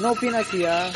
Não opina aqui, ah.